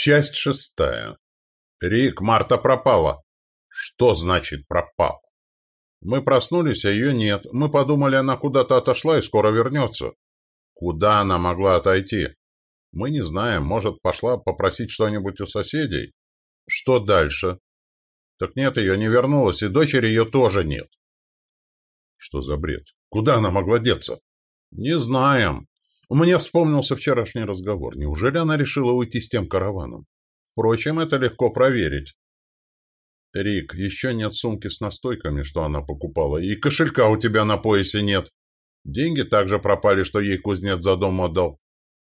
Часть шестая. Рик, Марта пропала. Что значит пропал? Мы проснулись, а ее нет. Мы подумали, она куда-то отошла и скоро вернется. Куда она могла отойти? Мы не знаем. Может, пошла попросить что-нибудь у соседей? Что дальше? Так нет, ее не вернулась, и дочери ее тоже нет. Что за бред? Куда она могла деться? Не знаем. Мне вспомнился вчерашний разговор. Неужели она решила уйти с тем караваном? Впрочем, это легко проверить. Рик, еще нет сумки с настойками, что она покупала, и кошелька у тебя на поясе нет. Деньги также пропали, что ей кузнец за дом отдал.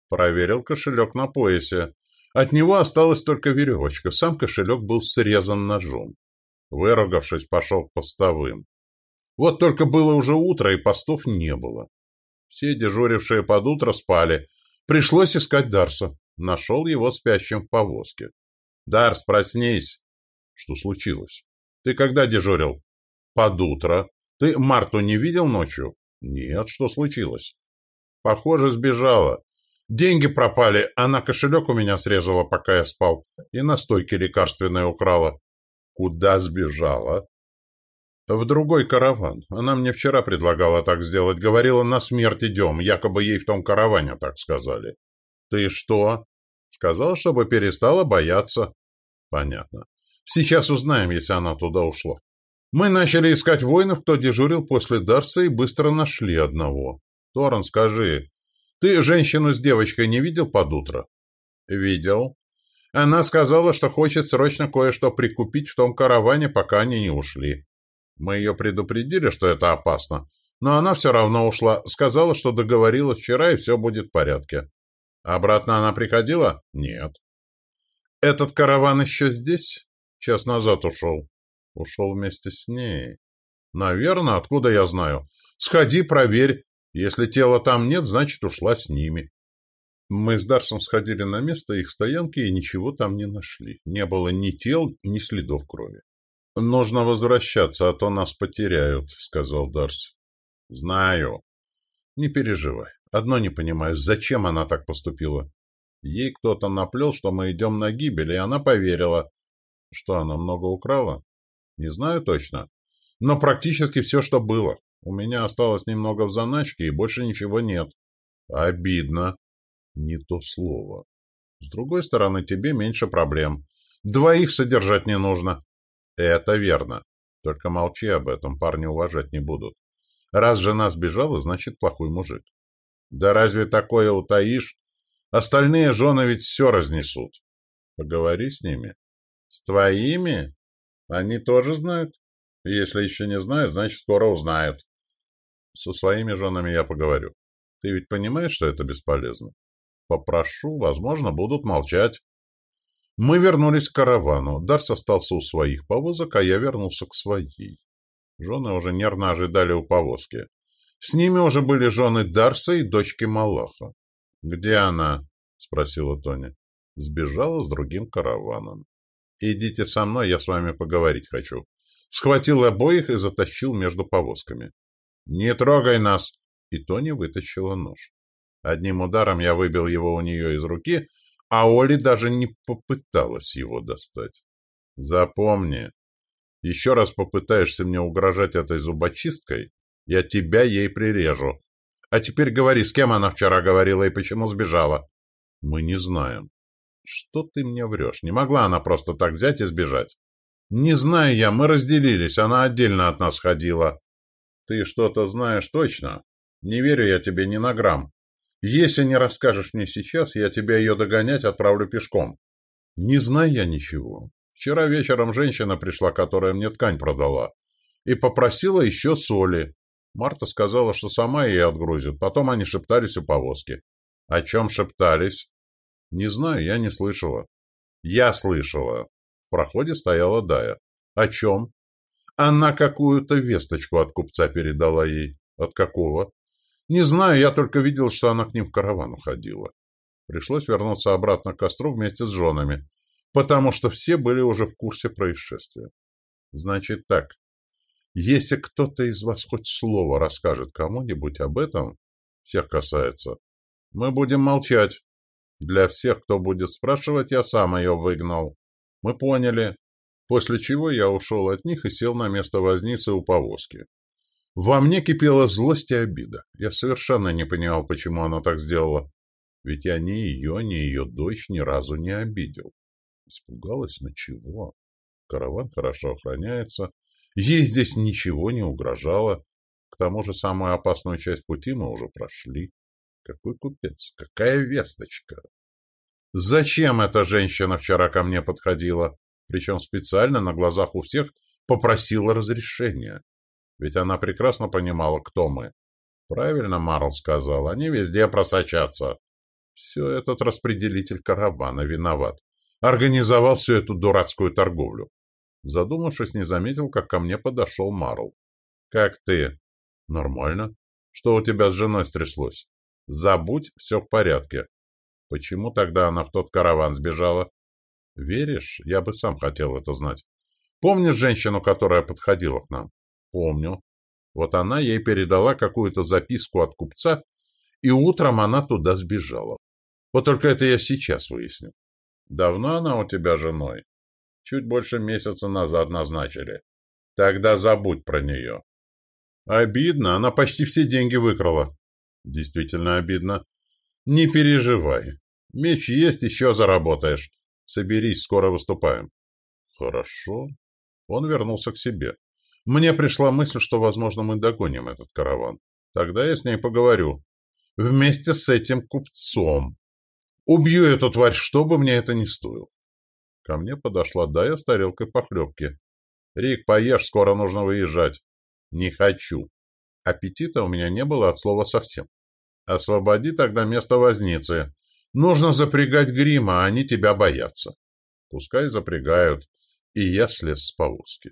Проверил кошелек на поясе. От него осталась только веревочка. Сам кошелек был срезан ножом. Выругавшись, пошел к постовым. Вот только было уже утро, и постов не было. Все дежурившие под утро спали. Пришлось искать Дарса. Нашел его спящим в повозке. «Дарс, проснись!» «Что случилось?» «Ты когда дежурил?» «Под утро. Ты Марту не видел ночью?» «Нет, что случилось?» «Похоже, сбежала. Деньги пропали, она кошелек у меня срезала, пока я спал, и настойки лекарственные украла». «Куда сбежала?» В другой караван. Она мне вчера предлагала так сделать. Говорила, на смерть идем. Якобы ей в том караване так сказали. Ты что? Сказал, чтобы перестала бояться. Понятно. Сейчас узнаем, если она туда ушла. Мы начали искать воинов, кто дежурил после Дарса, и быстро нашли одного. Торрен, скажи, ты женщину с девочкой не видел под утро? Видел. Она сказала, что хочет срочно кое-что прикупить в том караване, пока они не ушли. Мы ее предупредили, что это опасно, но она все равно ушла, сказала, что договорилась вчера и все будет в порядке. Обратно она приходила? Нет. Этот караван еще здесь? Час назад ушел. Ушел вместе с ней. Наверное, откуда я знаю? Сходи, проверь. Если тела там нет, значит, ушла с ними. Мы с Дарсом сходили на место их стоянки и ничего там не нашли. Не было ни тел, ни следов крови. «Нужно возвращаться, а то нас потеряют», — сказал Дарс. «Знаю». «Не переживай. Одно не понимаю, зачем она так поступила?» Ей кто-то наплел, что мы идем на гибель, и она поверила. Что, она много украла? Не знаю точно. Но практически все, что было. У меня осталось немного в заначке, и больше ничего нет. Обидно. Не то слово. С другой стороны, тебе меньше проблем. Двоих содержать не нужно. Это верно. Только молчи об этом, парни уважать не будут. Раз жена сбежала, значит, плохой мужик. Да разве такое утаишь? Остальные жены ведь все разнесут. Поговори с ними. С твоими? Они тоже знают? Если еще не знают, значит, скоро узнают. Со своими женами я поговорю. Ты ведь понимаешь, что это бесполезно? Попрошу, возможно, будут молчать. Мы вернулись к каравану. Дарс остался у своих повозок, а я вернулся к своей. Жены уже нервно ожидали у повозки. С ними уже были жены Дарса и дочки Малаха. «Где она?» — спросила Тоня. Сбежала с другим караваном. «Идите со мной, я с вами поговорить хочу». Схватил обоих и затащил между повозками. «Не трогай нас!» И Тоня вытащила нож. Одним ударом я выбил его у нее из руки, а Оли даже не попыталась его достать. Запомни, еще раз попытаешься мне угрожать этой зубочисткой, я тебя ей прирежу. А теперь говори, с кем она вчера говорила и почему сбежала? Мы не знаем. Что ты мне врешь? Не могла она просто так взять и сбежать. Не знаю я, мы разделились, она отдельно от нас ходила. Ты что-то знаешь точно? Не верю я тебе ни на грамм. Если не расскажешь мне сейчас, я тебя ее догонять отправлю пешком. Не знаю я ничего. Вчера вечером женщина пришла, которая мне ткань продала, и попросила еще соли. Марта сказала, что сама ей отгрузит. Потом они шептались у повозки. О чем шептались? Не знаю, я не слышала. Я слышала. В проходе стояла Дая. О чем? Она какую-то весточку от купца передала ей. От какого? Не знаю, я только видел, что она к ним в караван уходила. Пришлось вернуться обратно к костру вместе с женами, потому что все были уже в курсе происшествия. Значит так, если кто-то из вас хоть слово расскажет кому-нибудь об этом, всех касается, мы будем молчать. Для всех, кто будет спрашивать, я сам ее выгнал. Мы поняли. После чего я ушел от них и сел на место возницы у повозки. Во мне кипела злость и обида. Я совершенно не понимал, почему она так сделала. Ведь я ни ее, ни ее дочь ни разу не обидел. Испугалась на чего? Караван хорошо охраняется. Ей здесь ничего не угрожало. К тому же самую опасную часть пути мы уже прошли. Какой купец? Какая весточка? Зачем эта женщина вчера ко мне подходила? Причем специально на глазах у всех попросила разрешения. Ведь она прекрасно понимала, кто мы. Правильно Марл сказал, они везде просочатся. Все этот распределитель каравана виноват. Организовал всю эту дурацкую торговлю. Задумавшись, не заметил, как ко мне подошел Марл. «Как ты?» «Нормально. Что у тебя с женой стряслось?» «Забудь, все в порядке». «Почему тогда она в тот караван сбежала?» «Веришь? Я бы сам хотел это знать. Помнишь женщину, которая подходила к нам?» «Помню. Вот она ей передала какую-то записку от купца, и утром она туда сбежала. Вот только это я сейчас выяснил. Давно она у тебя женой? Чуть больше месяца назад назначили. Тогда забудь про нее. Обидно, она почти все деньги выкрала. Действительно обидно. Не переживай. Меч есть, еще заработаешь. Соберись, скоро выступаем. Хорошо. Он вернулся к себе. Мне пришла мысль, что, возможно, мы догоним этот караван. Тогда я с ней поговорю. Вместе с этим купцом. Убью эту тварь, что бы мне это ни стоило. Ко мне подошла Дая с тарелкой похлебки. «Рик, поешь, скоро нужно выезжать». «Не хочу». Аппетита у меня не было от слова совсем. «Освободи тогда место возницы. Нужно запрягать грима, а они тебя боятся». Пускай запрягают. И я слез с повозки.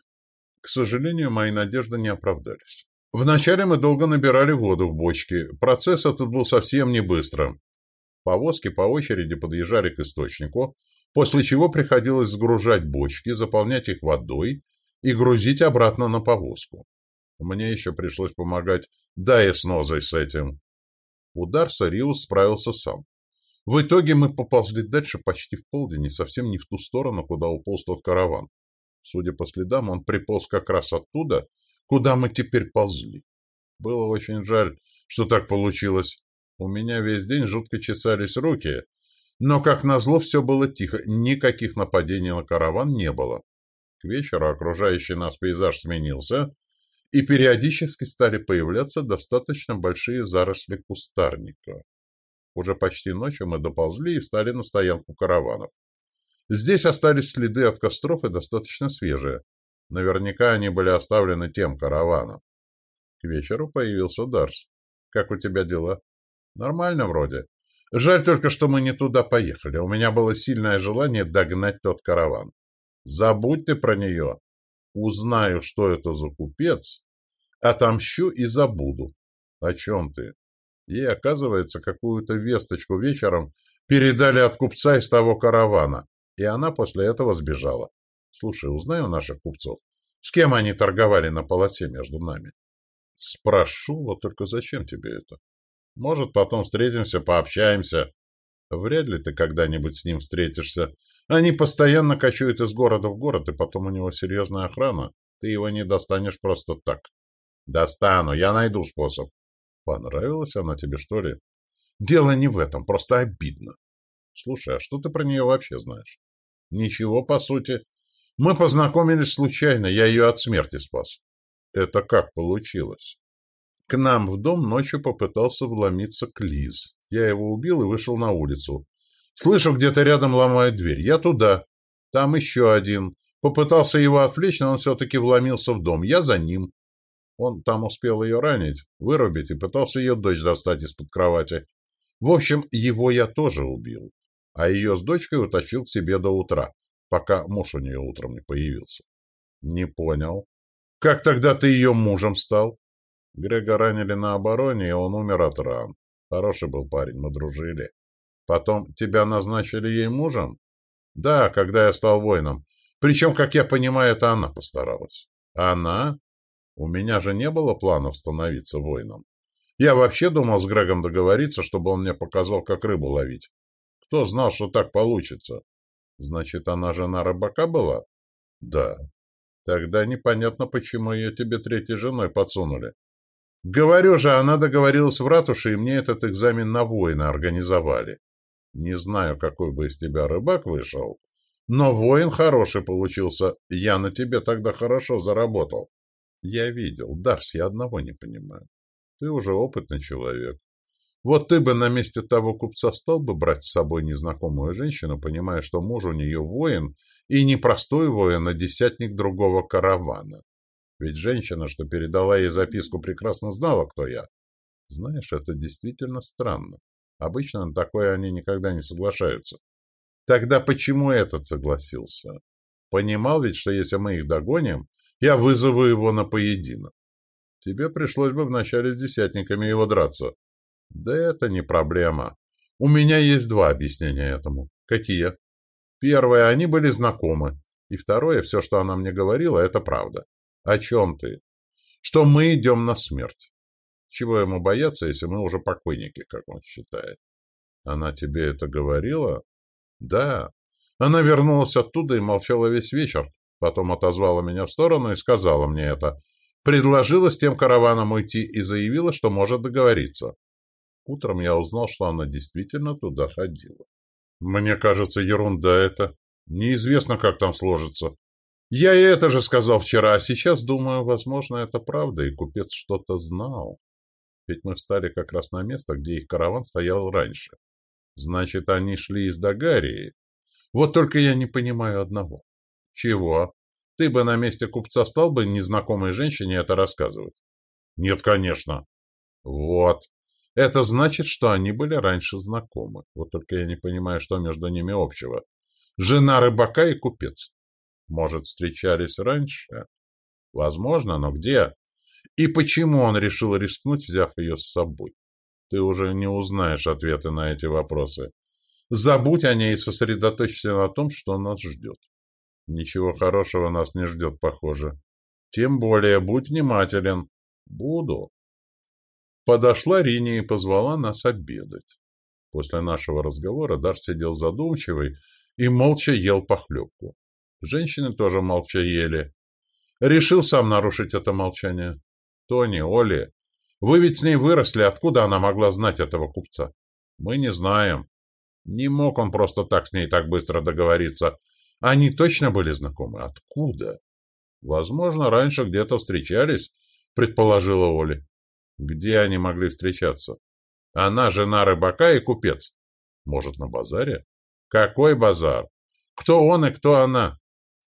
К сожалению, мои надежды не оправдались. Вначале мы долго набирали воду в бочки. Процесс этот был совсем не быстрым. Повозки по очереди подъезжали к источнику, после чего приходилось сгружать бочки, заполнять их водой и грузить обратно на повозку. Мне еще пришлось помогать Дае с с этим. Удар Сариус справился сам. В итоге мы поползли дальше почти в полдень и совсем не в ту сторону, куда уполз тот караван. Судя по следам, он приполз как раз оттуда, куда мы теперь ползли. Было очень жаль, что так получилось. У меня весь день жутко чесались руки, но, как назло, все было тихо, никаких нападений на караван не было. К вечеру окружающий нас пейзаж сменился, и периодически стали появляться достаточно большие заросли кустарника. Уже почти ночью мы доползли и встали на стоянку караванов. Здесь остались следы от костров и достаточно свежие. Наверняка они были оставлены тем караваном. К вечеру появился Дарс. «Как у тебя дела?» «Нормально вроде. Жаль только, что мы не туда поехали. У меня было сильное желание догнать тот караван. Забудь ты про нее. Узнаю, что это за купец, отомщу и забуду. О чем ты? Ей, оказывается, какую-то весточку вечером передали от купца из того каравана, и она после этого сбежала. Слушай, узнай у наших купцов, с кем они торговали на полосе между нами. Спрошу, вот только зачем тебе это? Может, потом встретимся, пообщаемся. Вряд ли ты когда-нибудь с ним встретишься. Они постоянно кочуют из города в город, и потом у него серьезная охрана. Ты его не достанешь просто так. Достану, я найду способ. Понравилась она тебе, что ли? Дело не в этом, просто обидно. Слушай, а что ты про нее вообще знаешь? Ничего, по сути. Мы познакомились случайно, я ее от смерти спас. Это как получилось? К нам в дом ночью попытался вломиться Клиз. Я его убил и вышел на улицу. Слышу, где-то рядом ломают дверь. Я туда. Там еще один. Попытался его отвлечь, но он все-таки вломился в дом. Я за ним. Он там успел ее ранить, вырубить и пытался ее дочь достать из-под кровати. В общем, его я тоже убил. А ее с дочкой утащил к себе до утра, пока муж у нее утром не появился. Не понял. Как тогда ты ее мужем стал? Грега ранили на обороне, и он умер от ран. Хороший был парень, мы дружили. Потом тебя назначили ей мужем? Да, когда я стал воином. Причем, как я понимаю, это она постаралась. Она? У меня же не было планов становиться воином. Я вообще думал с Грегом договориться, чтобы он мне показал, как рыбу ловить. Кто знал, что так получится? Значит, она жена рыбака была? Да. Тогда непонятно, почему ее тебе третьей женой подсунули. Говорю же, она договорилась в ратуше, и мне этот экзамен на воина организовали. Не знаю, какой бы из тебя рыбак вышел, но воин хороший получился. Я на тебе тогда хорошо заработал. Я видел. Дарс, я одного не понимаю. Ты уже опытный человек. Вот ты бы на месте того купца стал бы брать с собой незнакомую женщину, понимая, что муж у нее воин, и не простой воин, а десятник другого каравана. Ведь женщина, что передала ей записку, прекрасно знала, кто я. Знаешь, это действительно странно. Обычно на такое они никогда не соглашаются. Тогда почему этот согласился? Понимал ведь, что если мы их догоним, я вызову его на поединок. Тебе пришлось бы вначале с десятниками его драться. Да это не проблема. У меня есть два объяснения этому. Какие? Первое, они были знакомы. И второе, все, что она мне говорила, это правда. О чем ты? Что мы идем на смерть. Чего ему бояться, если мы уже покойники, как он считает? Она тебе это говорила? Да. Она вернулась оттуда и молчала весь вечер. Потом отозвала меня в сторону и сказала мне это. Предложила с тем караваном уйти и заявила, что может договориться. Утром я узнал, что она действительно туда ходила. Мне кажется, ерунда это. Неизвестно, как там сложится. Я и это же сказал вчера, а сейчас думаю, возможно, это правда, и купец что-то знал. Ведь мы встали как раз на место, где их караван стоял раньше. Значит, они шли из Дагарии. Вот только я не понимаю одного. Чего? Ты бы на месте купца стал бы незнакомой женщине это рассказывать? Нет, конечно. Вот. Это значит, что они были раньше знакомы. Вот только я не понимаю, что между ними общего. Жена рыбака и купец. Может, встречались раньше? Возможно, но где? И почему он решил рискнуть, взяв ее с собой? Ты уже не узнаешь ответы на эти вопросы. Забудь о ней и сосредоточься на том, что нас ждет. Ничего хорошего нас не ждет, похоже. Тем более, будь внимателен. Буду. Подошла Риня и позвала нас обедать. После нашего разговора Дар сидел задумчивый и молча ел похлебку. Женщины тоже молча ели. Решил сам нарушить это молчание. Тони, Оли, вы ведь с ней выросли, откуда она могла знать этого купца? Мы не знаем. Не мог он просто так с ней так быстро договориться. Они точно были знакомы. Откуда? Возможно, раньше где-то встречались, предположила Оля. Где они могли встречаться? Она жена рыбака и купец. Может, на базаре? Какой базар? Кто он и кто она?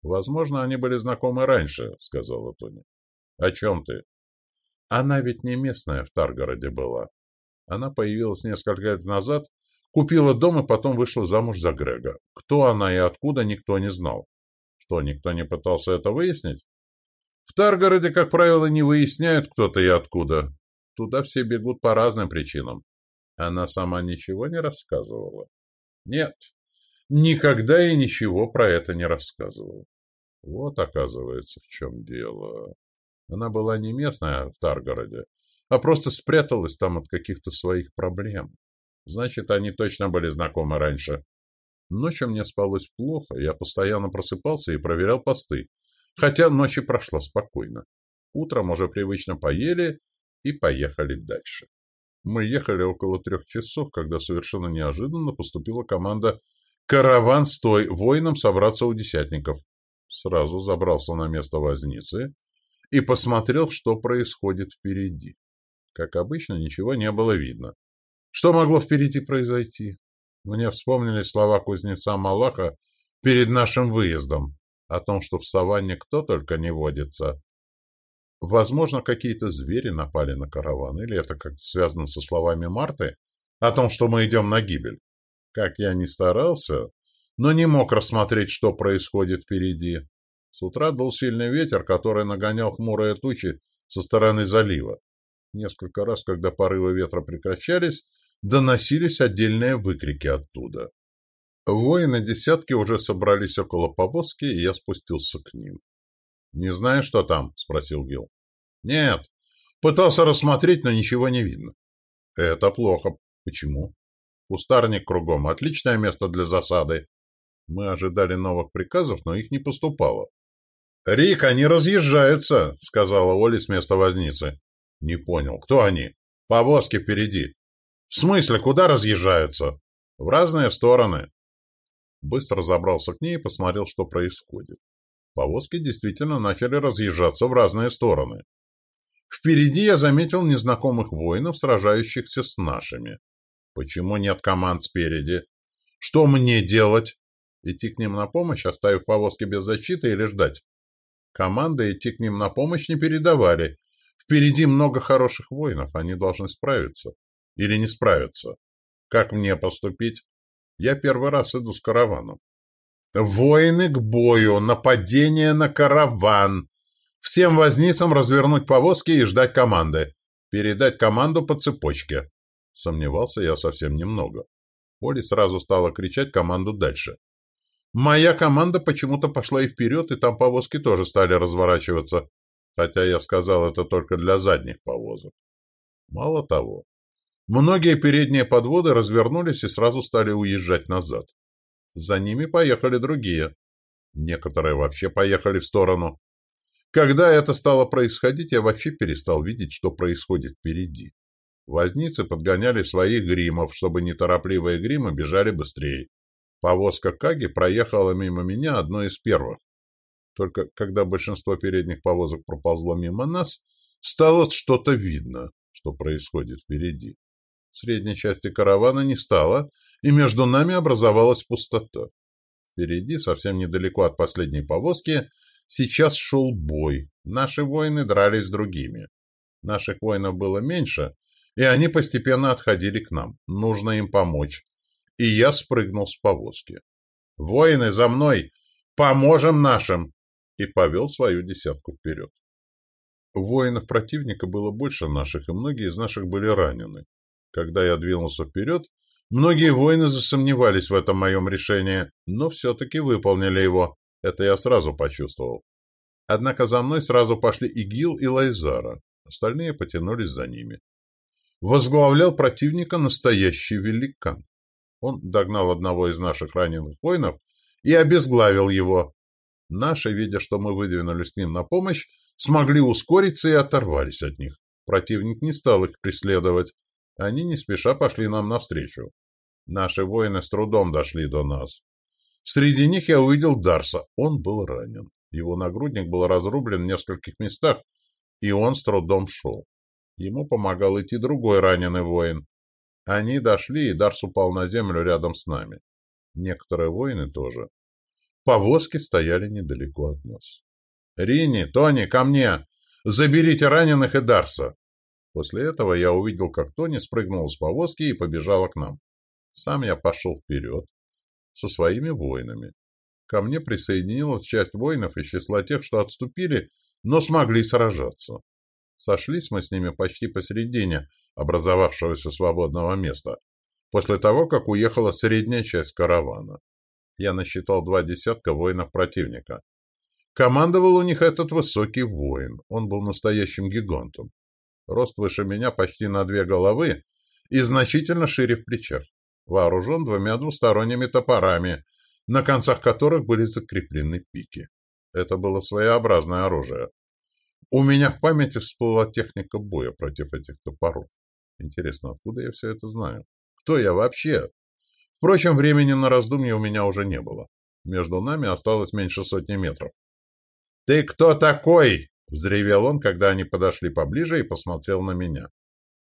Возможно, они были знакомы раньше, сказала Тоня. О чем ты? Она ведь не местная в Таргороде была. Она появилась несколько лет назад, купила дом и потом вышла замуж за Грега. Кто она и откуда, никто не знал. Что, никто не пытался это выяснить? В Таргороде, как правило, не выясняют, кто-то и откуда. Туда все бегут по разным причинам. Она сама ничего не рассказывала? Нет, никогда и ничего про это не рассказывала. Вот, оказывается, в чем дело. Она была не местная в Таргороде, а просто спряталась там от каких-то своих проблем. Значит, они точно были знакомы раньше. Ночью мне спалось плохо, я постоянно просыпался и проверял посты, хотя ночи прошла спокойно. Утром уже привычно поели и поехали дальше. Мы ехали около трех часов, когда совершенно неожиданно поступила команда «Караван, стой! Воинам собраться у десятников!» Сразу забрался на место возницы и посмотрел, что происходит впереди. Как обычно, ничего не было видно. Что могло впереди произойти? Мне вспомнились слова кузнеца Малаха перед нашим выездом о том, что в саванне кто только не водится. Возможно, какие-то звери напали на караван, или это как-то связано со словами Марты о том, что мы идем на гибель. Как я ни старался, но не мог рассмотреть, что происходит впереди. С утра был сильный ветер, который нагонял хмурые тучи со стороны залива. Несколько раз, когда порывы ветра прекращались, доносились отдельные выкрики оттуда. Воины десятки уже собрались около повозки, и я спустился к ним. — Не знаешь, что там? — спросил Гил. — Нет. Пытался рассмотреть, но ничего не видно. — Это плохо. Почему? Кустарник кругом. Отличное место для засады. Мы ожидали новых приказов, но их не поступало. «Рик, они разъезжаются», — сказала Оля с места возницы. «Не понял. Кто они?» «Повозки впереди». «В смысле, куда разъезжаются?» «В разные стороны». Быстро забрался к ней и посмотрел, что происходит. Повозки действительно начали разъезжаться в разные стороны. Впереди я заметил незнакомых воинов, сражающихся с нашими. Почему нет команд спереди? Что мне делать? Идти к ним на помощь, оставив повозки без защиты или ждать? Команды идти к ним на помощь не передавали. Впереди много хороших воинов, они должны справиться. Или не справиться. Как мне поступить? Я первый раз иду с караваном. Воины к бою, нападение на караван. Всем возницам развернуть повозки и ждать команды. Передать команду по цепочке. Сомневался я совсем немного. Оля сразу стала кричать команду дальше. Моя команда почему-то пошла и вперед, и там повозки тоже стали разворачиваться, хотя я сказал это только для задних повозок. Мало того, многие передние подводы развернулись и сразу стали уезжать назад. За ними поехали другие. Некоторые вообще поехали в сторону. Когда это стало происходить, я вообще перестал видеть, что происходит впереди. Возницы подгоняли своих гримов, чтобы неторопливые гримы бежали быстрее. Повозка Каги проехала мимо меня одной из первых. Только когда большинство передних повозок проползло мимо нас, стало что-то видно, что происходит впереди. Средней части каравана не стало, и между нами образовалась пустота. Впереди, совсем недалеко от последней повозки, сейчас шел бой. Наши воины дрались с другими. Наших воинов было меньше, и они постепенно отходили к нам. Нужно им помочь. И я спрыгнул с повозки. «Воины, за мной! Поможем нашим!» И повел свою десятку вперед. Воинов противника было больше наших, и многие из наших были ранены. Когда я двинулся вперед, многие воины засомневались в этом моем решении, но все-таки выполнили его. Это я сразу почувствовал. Однако за мной сразу пошли Игил и Лайзара. Остальные потянулись за ними возглавлял противника настоящий великан. Он догнал одного из наших раненых воинов и обезглавил его. Наши, видя, что мы выдвинулись к ним на помощь, смогли ускориться и оторвались от них. Противник не стал их преследовать. Они не спеша пошли нам навстречу. Наши воины с трудом дошли до нас. Среди них я увидел Дарса. Он был ранен. Его нагрудник был разрублен в нескольких местах, и он с трудом шел. Ему помогал идти другой раненый воин. Они дошли, и Дарс упал на землю рядом с нами. Некоторые воины тоже. Повозки стояли недалеко от нас. «Рини, Тони, ко мне! Заберите раненых и Дарса!» После этого я увидел, как Тони спрыгнул с повозки и побежала к нам. Сам я пошел вперед со своими воинами. Ко мне присоединилась часть воинов из числа тех, что отступили, но смогли сражаться. Сошлись мы с ними почти посередине образовавшегося свободного места, после того, как уехала средняя часть каравана. Я насчитал два десятка воинов противника. Командовал у них этот высокий воин. Он был настоящим гигантом. Рост выше меня почти на две головы и значительно шире в плечах. Вооружен двумя двусторонними топорами, на концах которых были закреплены пики. Это было своеобразное оружие. У меня в памяти всплыла техника боя против этих топоров. Интересно, откуда я все это знаю? Кто я вообще? Впрочем, времени на раздумье у меня уже не было. Между нами осталось меньше сотни метров. «Ты кто такой?» — взревел он, когда они подошли поближе и посмотрел на меня.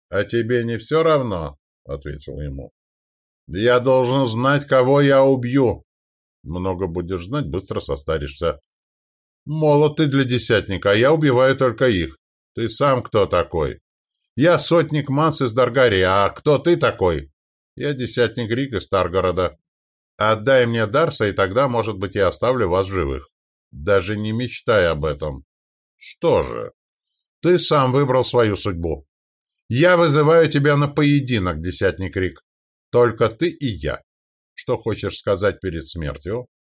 «А тебе не все равно?» — ответил ему. «Я должен знать, кого я убью!» «Много будешь знать, быстро состаришься», Молод ты для десятника, а я убиваю только их. Ты сам кто такой? Я сотник Манс из Даргарии, а кто ты такой? Я десятник Рик из Таргорода. Отдай мне Дарса, и тогда, может быть, я оставлю вас живых. Даже не мечтай об этом. Что же? Ты сам выбрал свою судьбу. Я вызываю тебя на поединок, десятник Рик. Только ты и я. Что хочешь сказать перед смертью?